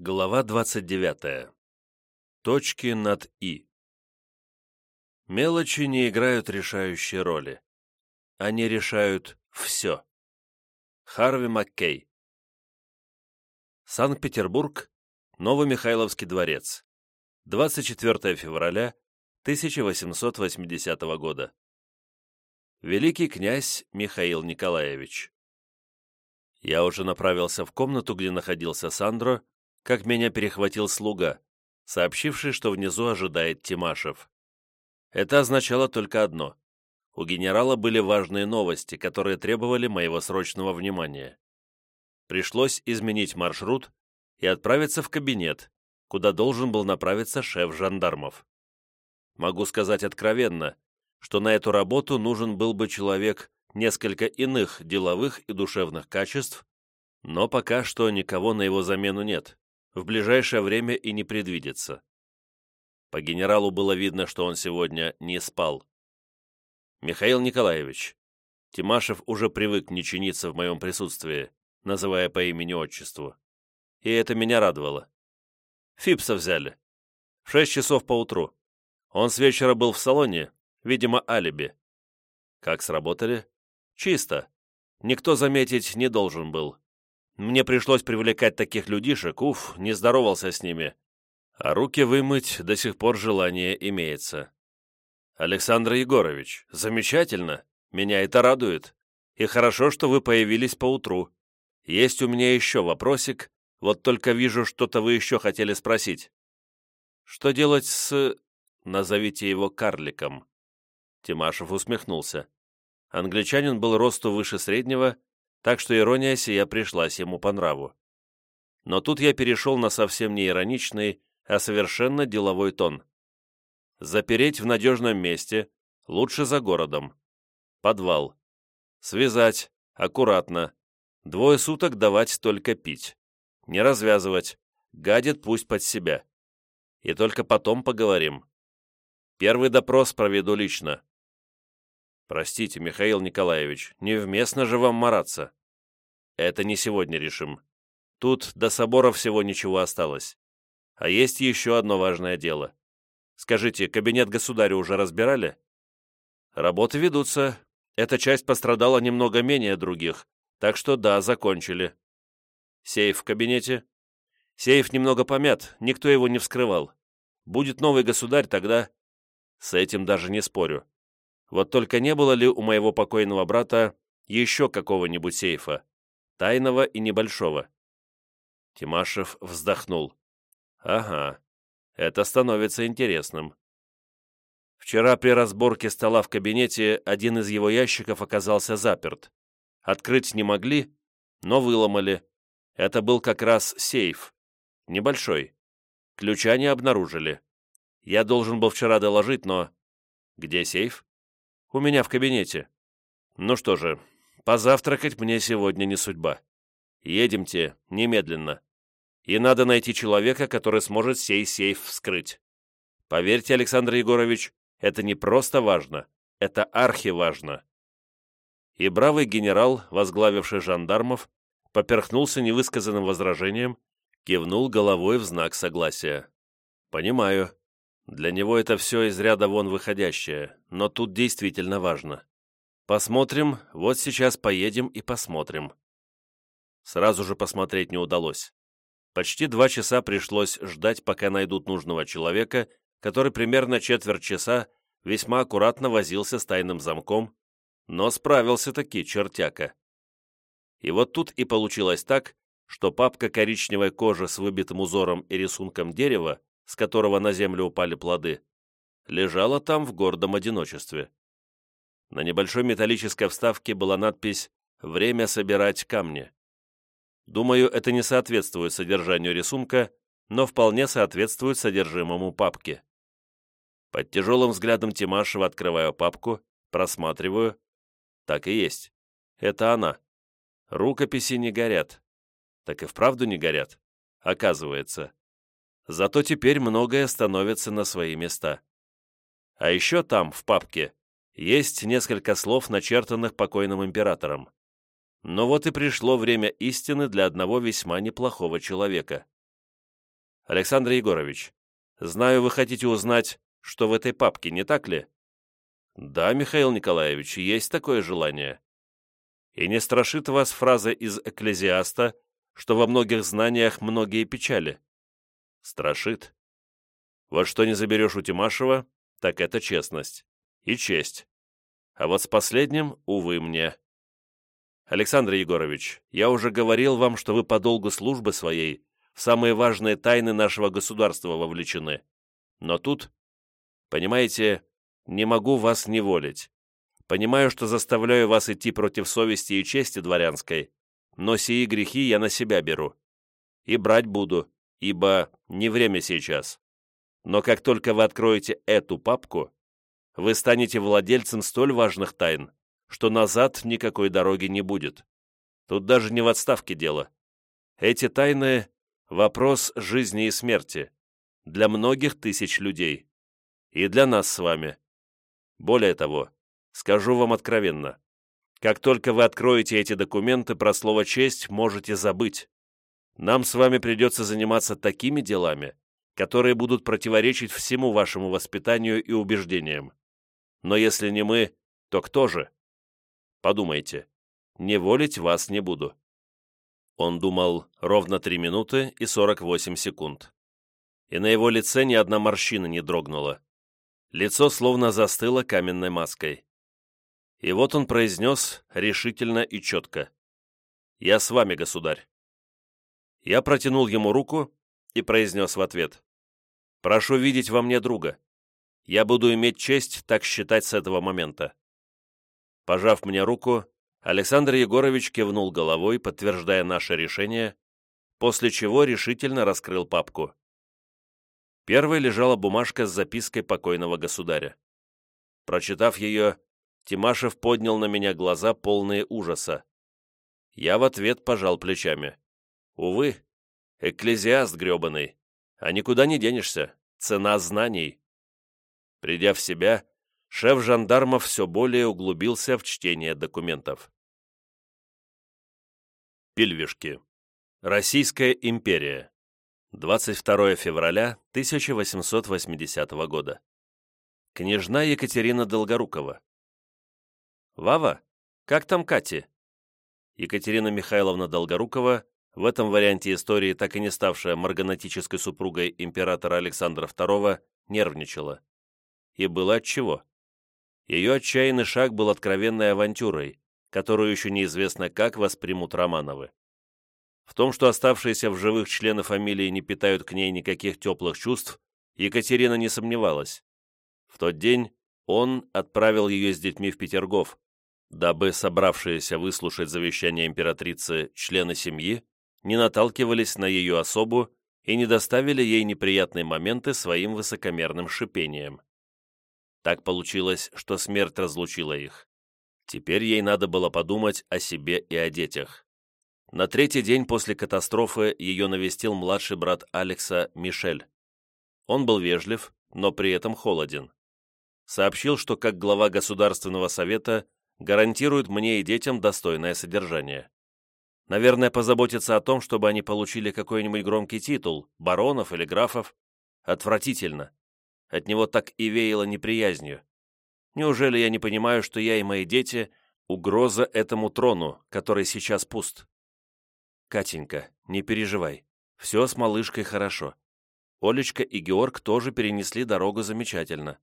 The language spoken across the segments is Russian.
Глава 29. Точки над «и». Мелочи не играют решающей роли. Они решают все. Харви Маккей. Санкт-Петербург, Новомихайловский дворец. 24 февраля 1880 года. Великий князь Михаил Николаевич. Я уже направился в комнату, где находился Сандро, как меня перехватил слуга, сообщивший, что внизу ожидает Тимашев. Это означало только одно. У генерала были важные новости, которые требовали моего срочного внимания. Пришлось изменить маршрут и отправиться в кабинет, куда должен был направиться шеф жандармов. Могу сказать откровенно, что на эту работу нужен был бы человек несколько иных деловых и душевных качеств, но пока что никого на его замену нет в ближайшее время и не предвидится. По генералу было видно, что он сегодня не спал. «Михаил Николаевич, Тимашев уже привык не чиниться в моем присутствии, называя по имени-отчеству. И это меня радовало. Фипса взяли. В шесть часов поутру. Он с вечера был в салоне, видимо, алиби. Как сработали? Чисто. Никто заметить не должен был. Мне пришлось привлекать таких людишек, уф, не здоровался с ними. А руки вымыть до сих пор желание имеется. Александр Егорович, замечательно. Меня это радует. И хорошо, что вы появились поутру. Есть у меня еще вопросик, вот только вижу, что-то вы еще хотели спросить. Что делать с... Назовите его карликом. Тимашев усмехнулся. Англичанин был росту выше среднего, так что ирония сия пришлась ему по нраву. Но тут я перешел на совсем не ироничный, а совершенно деловой тон. Запереть в надежном месте, лучше за городом. Подвал. Связать, аккуратно. Двое суток давать только пить. Не развязывать. Гадит пусть под себя. И только потом поговорим. Первый допрос проведу лично. «Простите, Михаил Николаевич, невместно же вам мараться». «Это не сегодня решим. Тут до собора всего ничего осталось. А есть еще одно важное дело. Скажите, кабинет государя уже разбирали?» «Работы ведутся. Эта часть пострадала немного менее других, так что да, закончили». «Сейф в кабинете?» «Сейф немного помят, никто его не вскрывал. Будет новый государь, тогда...» «С этим даже не спорю. Вот только не было ли у моего покойного брата еще какого-нибудь сейфа, тайного и небольшого? Тимашев вздохнул. Ага, это становится интересным. Вчера при разборке стола в кабинете один из его ящиков оказался заперт. Открыть не могли, но выломали. Это был как раз сейф. Небольшой. Ключа не обнаружили. Я должен был вчера доложить, но... Где сейф? У меня в кабинете. Ну что же, позавтракать мне сегодня не судьба. Едемте немедленно. И надо найти человека, который сможет сей сейф вскрыть. Поверьте, Александр Егорович, это не просто важно, это архиважно. И бравый генерал, возглавивший жандармов, поперхнулся невысказанным возражением, кивнул головой в знак согласия. «Понимаю. Для него это все из ряда вон выходящее, но тут действительно важно. Посмотрим, вот сейчас поедем и посмотрим. Сразу же посмотреть не удалось. Почти два часа пришлось ждать, пока найдут нужного человека, который примерно четверть часа весьма аккуратно возился с тайным замком, но справился таки чертяка. И вот тут и получилось так, что папка коричневой кожи с выбитым узором и рисунком дерева с которого на землю упали плоды, лежала там в гордом одиночестве. На небольшой металлической вставке была надпись «Время собирать камни». Думаю, это не соответствует содержанию рисунка, но вполне соответствует содержимому папки. Под тяжелым взглядом Тимашева открываю папку, просматриваю. Так и есть. Это она. Рукописи не горят. Так и вправду не горят. Оказывается. Зато теперь многое становится на свои места. А еще там, в папке, есть несколько слов, начертанных покойным императором. Но вот и пришло время истины для одного весьма неплохого человека. Александр Егорович, знаю, вы хотите узнать, что в этой папке, не так ли? Да, Михаил Николаевич, есть такое желание. И не страшит вас фраза из «Экклезиаста», что во многих знаниях многие печали? Страшит. Вот что не заберешь у Тимашева, так это честность. И честь. А вот с последним, увы мне. Александр Егорович, я уже говорил вам, что вы по долгу службы своей в самые важные тайны нашего государства вовлечены. Но тут, понимаете, не могу вас неволить. Понимаю, что заставляю вас идти против совести и чести дворянской, но сии грехи я на себя беру. И брать буду, ибо не время сейчас. Но как только вы откроете эту папку, вы станете владельцем столь важных тайн, что назад никакой дороги не будет. Тут даже не в отставке дело. Эти тайны — вопрос жизни и смерти для многих тысяч людей. И для нас с вами. Более того, скажу вам откровенно, как только вы откроете эти документы, про слово «честь» можете забыть. Нам с вами придется заниматься такими делами, которые будут противоречить всему вашему воспитанию и убеждениям. Но если не мы, то кто же? Подумайте. Не волить вас не буду». Он думал ровно 3 минуты и 48 секунд. И на его лице ни одна морщина не дрогнула. Лицо словно застыло каменной маской. И вот он произнес решительно и четко. «Я с вами, государь». Я протянул ему руку и произнес в ответ. «Прошу видеть во мне друга. Я буду иметь честь так считать с этого момента». Пожав мне руку, Александр Егорович кивнул головой, подтверждая наше решение, после чего решительно раскрыл папку. Первой лежала бумажка с запиской покойного государя. Прочитав ее, Тимашев поднял на меня глаза, полные ужаса. Я в ответ пожал плечами. Увы, экклезиаст гребаный, а никуда не денешься, цена знаний. Придя в себя, шеф жандармов все более углубился в чтение документов. Пильвишки. Российская империя. 22 февраля 1880 года. Княжна Екатерина Долгорукова. «Вава, как там Кати?» Екатерина Михайловна Долгорукова, в этом варианте истории так и не ставшая марганатической супругой императора Александра II, нервничала. И было отчего. Ее отчаянный шаг был откровенной авантюрой, которую еще неизвестно как воспримут Романовы. В том, что оставшиеся в живых члены фамилии не питают к ней никаких теплых чувств, Екатерина не сомневалась. В тот день он отправил ее с детьми в Петергоф, дабы собравшиеся выслушать завещание императрицы члены семьи не наталкивались на ее особу и не доставили ей неприятные моменты своим высокомерным шипением. Так получилось, что смерть разлучила их. Теперь ей надо было подумать о себе и о детях. На третий день после катастрофы ее навестил младший брат Алекса Мишель. Он был вежлив, но при этом холоден. Сообщил, что как глава Государственного совета гарантирует мне и детям достойное содержание. Наверное, позаботиться о том, чтобы они получили какой-нибудь громкий титул, баронов или графов. Отвратительно. От него так и веяло неприязнью. Неужели я не понимаю, что я и мои дети — угроза этому трону, который сейчас пуст? Катенька, не переживай. Все с малышкой хорошо. Олечка и Георг тоже перенесли дорогу замечательно.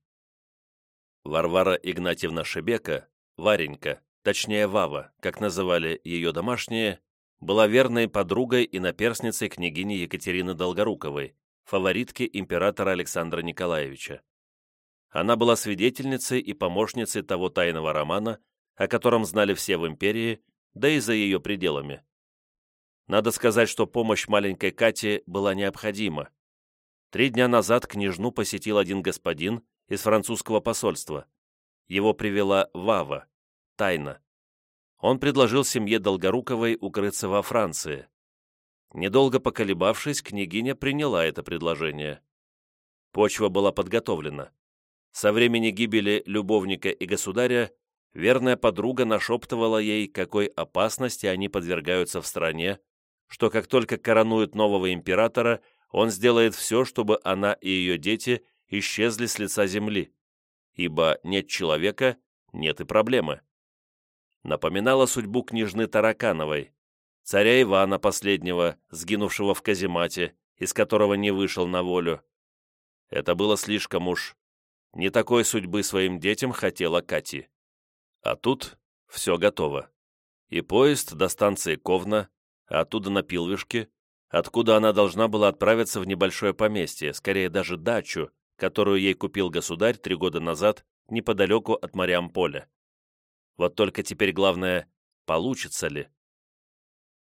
Варвара Игнатьевна Шебека Варенька, точнее Вава, как называли ее домашние, была верной подругой и наперсницей княгини Екатерины Долгоруковой, фаворитки императора Александра Николаевича. Она была свидетельницей и помощницей того тайного романа, о котором знали все в империи, да и за ее пределами. Надо сказать, что помощь маленькой Кате была необходима. Три дня назад княжну посетил один господин из французского посольства. Его привела Вава, тайна. Он предложил семье Долгоруковой укрыться во Франции. Недолго поколебавшись, княгиня приняла это предложение. Почва была подготовлена. Со времени гибели любовника и государя верная подруга нашептывала ей, какой опасности они подвергаются в стране, что как только коронуют нового императора, он сделает все, чтобы она и ее дети исчезли с лица земли, ибо нет человека, нет и проблемы. Напоминала судьбу княжны Таракановой, царя Ивана последнего, сгинувшего в каземате, из которого не вышел на волю. Это было слишком уж. Не такой судьбы своим детям хотела Кати. А тут все готово. И поезд до станции Ковна, оттуда на Пилвишке, откуда она должна была отправиться в небольшое поместье, скорее даже дачу, которую ей купил государь три года назад неподалеку от Мариамполя. Вот только теперь главное, получится ли.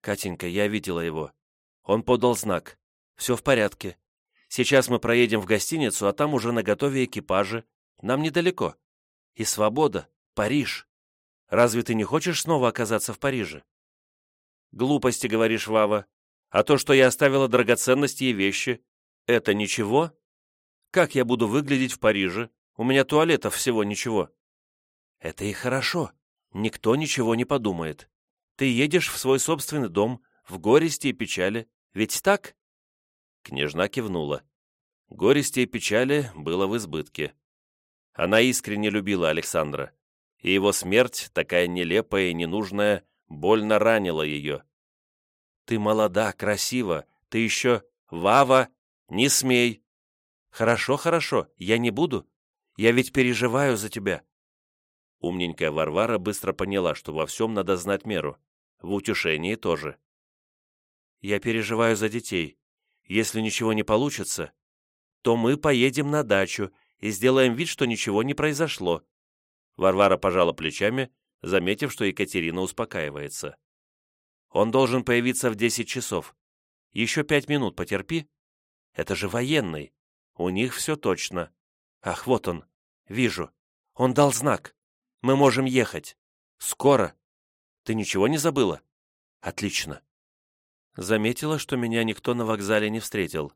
«Катенька, я видела его. Он подал знак. Все в порядке. Сейчас мы проедем в гостиницу, а там уже наготове экипажи. Нам недалеко. И свобода. Париж. Разве ты не хочешь снова оказаться в Париже?» «Глупости, говоришь, Вава. А то, что я оставила драгоценности и вещи, это ничего? Как я буду выглядеть в Париже? У меня туалетов всего ничего». «Это и хорошо. Никто ничего не подумает. Ты едешь в свой собственный дом, в горести и печали. Ведь так?» Княжна кивнула. Горести и печали было в избытке. Она искренне любила Александра, и его смерть, такая нелепая и ненужная, больно ранила ее. «Ты молода, красива, ты еще... Вава, не смей!» «Хорошо, хорошо, я не буду. Я ведь переживаю за тебя». Умненькая Варвара быстро поняла, что во всем надо знать меру в утешении тоже. Я переживаю за детей. Если ничего не получится, то мы поедем на дачу и сделаем вид, что ничего не произошло. Варвара пожала плечами, заметив, что Екатерина успокаивается. Он должен появиться в десять часов. Еще пять минут потерпи. Это же военный. У них все точно. Ах, вот он. Вижу. Он дал знак. Мы можем ехать. Скоро. Ты ничего не забыла? Отлично. Заметила, что меня никто на вокзале не встретил.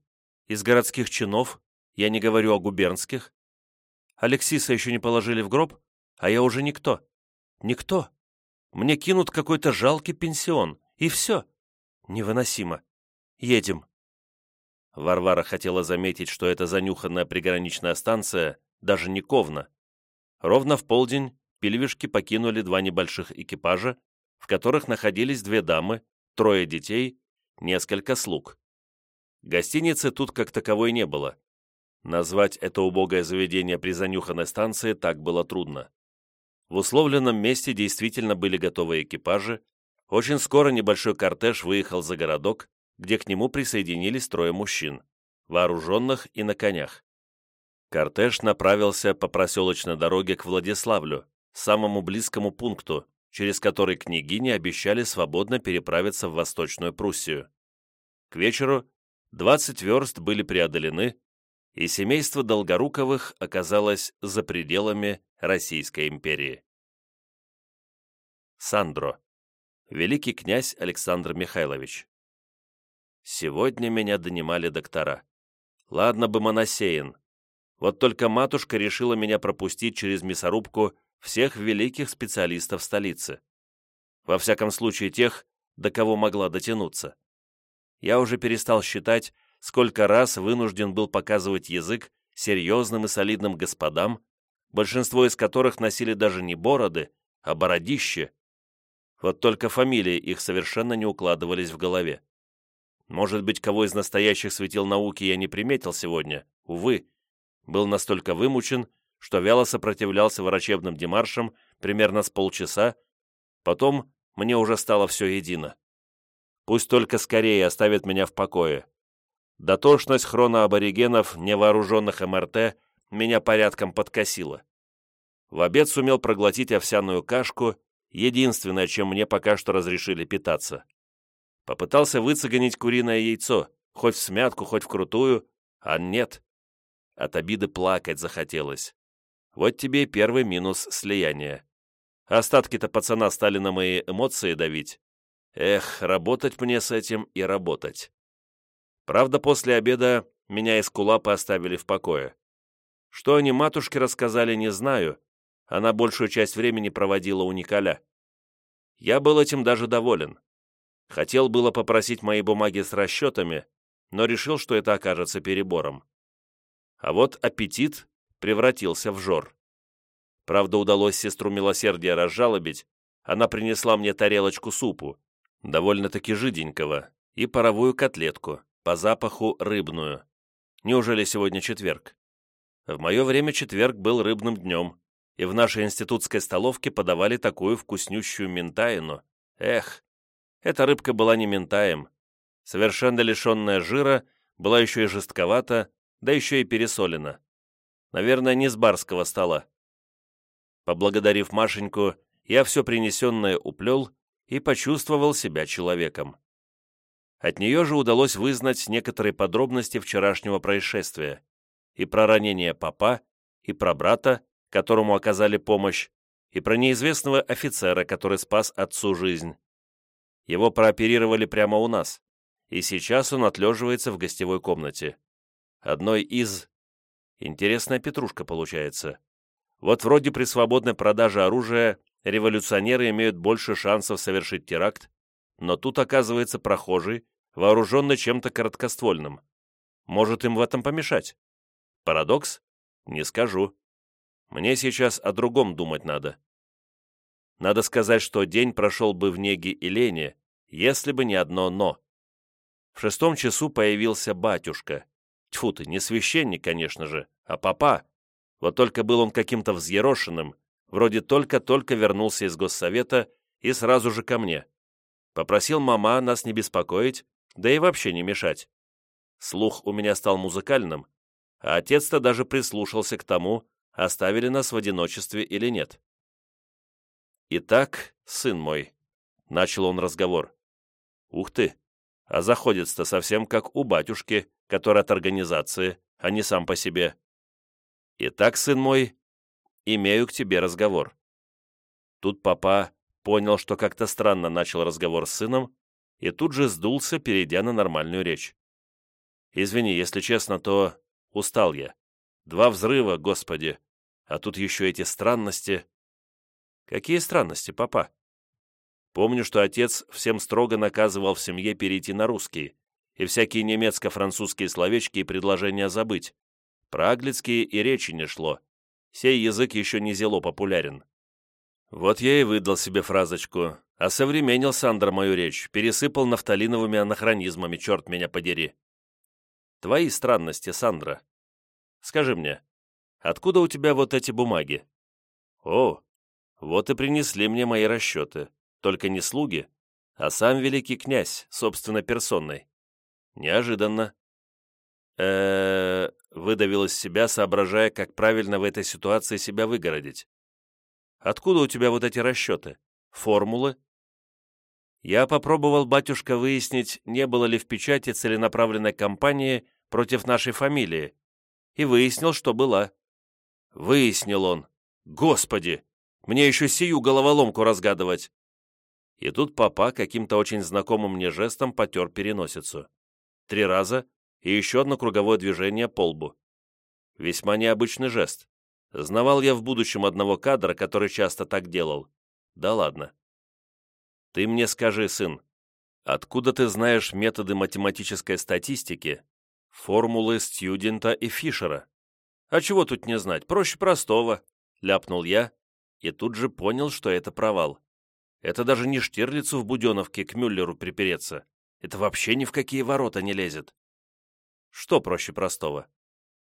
Из городских чинов, я не говорю о губернских. Алексиса еще не положили в гроб, а я уже никто. Никто. Мне кинут какой-то жалкий пенсион, и все. Невыносимо. Едем. Варвара хотела заметить, что эта занюханная приграничная станция даже не Ковна. Ровно в полдень пильвишки покинули два небольших экипажа в которых находились две дамы, трое детей, несколько слуг. Гостиницы тут как таковой не было. Назвать это убогое заведение при занюханной станции так было трудно. В условленном месте действительно были готовы экипажи. Очень скоро небольшой кортеж выехал за городок, где к нему присоединились трое мужчин, вооруженных и на конях. Кортеж направился по проселочной дороге к Владиславлю, самому близкому пункту, через который княгини обещали свободно переправиться в Восточную Пруссию. К вечеру 20 верст были преодолены, и семейство Долгоруковых оказалось за пределами Российской империи. Сандро. Великий князь Александр Михайлович. Сегодня меня донимали доктора. Ладно бы моносеин. Вот только матушка решила меня пропустить через мясорубку всех великих специалистов столицы. Во всяком случае тех, до кого могла дотянуться. Я уже перестал считать, сколько раз вынужден был показывать язык серьезным и солидным господам, большинство из которых носили даже не бороды, а бородище. Вот только фамилии их совершенно не укладывались в голове. Может быть, кого из настоящих светил науки я не приметил сегодня, увы, был настолько вымучен, что вяло сопротивлялся врачебным демаршам примерно с полчаса, потом мне уже стало все едино. Пусть только скорее оставят меня в покое. Дотошность хроноаборигенов, невооруженных МРТ, меня порядком подкосила. В обед сумел проглотить овсяную кашку, единственное, чем мне пока что разрешили питаться. Попытался выцегонить куриное яйцо, хоть в смятку, хоть в крутую, а нет. От обиды плакать захотелось. Вот тебе и первый минус слияния. Остатки-то пацана стали на мои эмоции давить. Эх, работать мне с этим и работать. Правда, после обеда меня из кулапа оставили в покое. Что они матушке рассказали, не знаю. Она большую часть времени проводила у Николя. Я был этим даже доволен. Хотел было попросить мои бумаги с расчетами, но решил, что это окажется перебором. А вот аппетит превратился в жор. Правда, удалось сестру милосердия разжалобить, она принесла мне тарелочку супу, довольно-таки жиденького, и паровую котлетку, по запаху рыбную. Неужели сегодня четверг? В мое время четверг был рыбным днем, и в нашей институтской столовке подавали такую вкуснющую ментаину. Эх, эта рыбка была не ментаем. Совершенно лишенная жира, была еще и жестковата, да еще и пересолена. Наверное, не с барского стола. Поблагодарив Машеньку, я все принесенное уплел и почувствовал себя человеком. От нее же удалось вызнать некоторые подробности вчерашнего происшествия. И про ранение папа, и про брата, которому оказали помощь, и про неизвестного офицера, который спас отцу жизнь. Его прооперировали прямо у нас, и сейчас он отлеживается в гостевой комнате. Одной из... Интересная петрушка получается. Вот вроде при свободной продаже оружия революционеры имеют больше шансов совершить теракт, но тут оказывается прохожий, вооруженный чем-то короткоствольным. Может им в этом помешать? Парадокс? Не скажу. Мне сейчас о другом думать надо. Надо сказать, что день прошел бы в неге и лени, если бы не одно «но». В шестом часу появился батюшка. Тьфу ты, не священник, конечно же, а папа. Вот только был он каким-то взъерошенным, вроде только-только вернулся из госсовета и сразу же ко мне. Попросил мама нас не беспокоить, да и вообще не мешать. Слух у меня стал музыкальным, а отец-то даже прислушался к тому, оставили нас в одиночестве или нет. «Итак, сын мой», — начал он разговор. «Ух ты, а заходится-то совсем как у батюшки, который от организации, а не сам по себе. Итак, сын мой, имею к тебе разговор». Тут папа понял, что как-то странно начал разговор с сыном, и тут же сдулся, перейдя на нормальную речь. «Извини, если честно, то устал я. Два взрыва, господи, а тут еще эти странности. Какие странности, папа? Помню, что отец всем строго наказывал в семье перейти на русский, и всякие немецко-французские словечки и предложения забыть. Про аглицкие и речи не шло. Сей язык еще не зело популярен. Вот я и выдал себе фразочку, современнил Сандра мою речь, пересыпал нафталиновыми анахронизмами, черт меня подери. Твои странности, Сандра. Скажи мне, Откуда у тебя вот эти бумаги?» «О, вот и принесли мне мои расчеты. Только не слуги, а сам великий князь, собственно, персонной. Неожиданно». э выдавил из себя, соображая, как правильно в этой ситуации себя выгородить. «Откуда у тебя вот эти расчеты? Формулы?» Я попробовал, батюшка, выяснить, не было ли в печати целенаправленной кампании против нашей фамилии, и выяснил, что была. Выяснил он. Господи! Мне еще сию головоломку разгадывать. И тут папа каким-то очень знакомым мне жестом потер переносицу. Три раза и еще одно круговое движение по лбу. Весьма необычный жест. Знавал я в будущем одного кадра, который часто так делал. Да ладно. Ты мне скажи, сын, откуда ты знаешь методы математической статистики, формулы Стьюдента и Фишера? «А чего тут не знать? Проще простого», — ляпнул я, и тут же понял, что это провал. Это даже не Штирлицу в Буденовке к Мюллеру припереться. Это вообще ни в какие ворота не лезет. Что проще простого?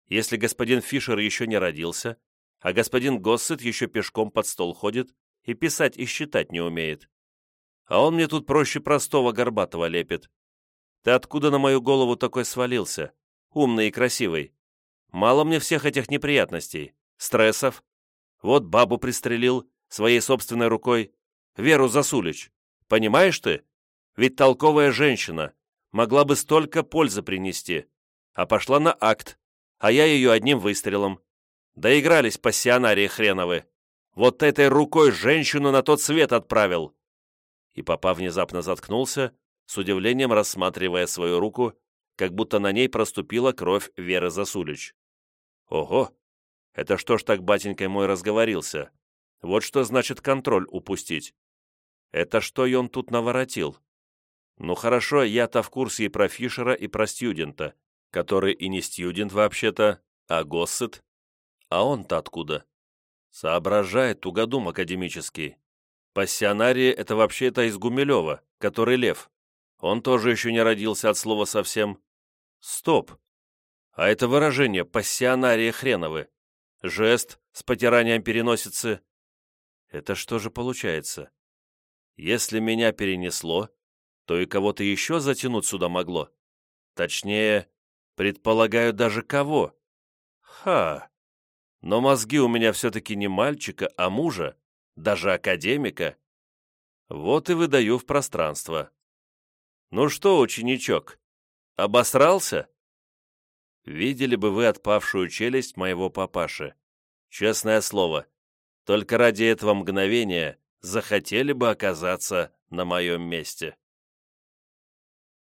Если господин Фишер еще не родился, а господин Госсет еще пешком под стол ходит и писать и считать не умеет. А он мне тут проще простого горбатого лепит. Ты откуда на мою голову такой свалился? Умный и красивый. Мало мне всех этих неприятностей, стрессов. Вот бабу пристрелил своей собственной рукой. Веру Засулич. Понимаешь ты? Ведь толковая женщина могла бы столько пользы принести, а пошла на акт, а я ее одним выстрелом. Доигрались пассионарии хреновы. Вот этой рукой женщину на тот свет отправил. И папа внезапно заткнулся, с удивлением рассматривая свою руку, как будто на ней проступила кровь Веры Засулич. Ого! Это что ж так батенькой мой разговорился? Вот что значит контроль упустить. Это что он тут наворотил? Ну хорошо, я-то в курсе и про Фишера, и про студента, который и не студент вообще-то, а госсет. А он-то откуда? Соображает тугодум академический. Пассионарий — это вообще-то из Гумилева, который лев. Он тоже еще не родился от слова совсем. Стоп. А это выражение «пассионарии хреновы». Жест с потиранием переносицы. Это что же получается? Если меня перенесло, то и кого-то еще затянуть сюда могло. Точнее, предполагаю даже кого. Ха! Но мозги у меня все-таки не мальчика, а мужа, даже академика. Вот и выдаю в пространство. Ну что, ученичок, обосрался? Видели бы вы отпавшую челюсть моего папаши. Честное слово, только ради этого мгновения захотели бы оказаться на моем месте.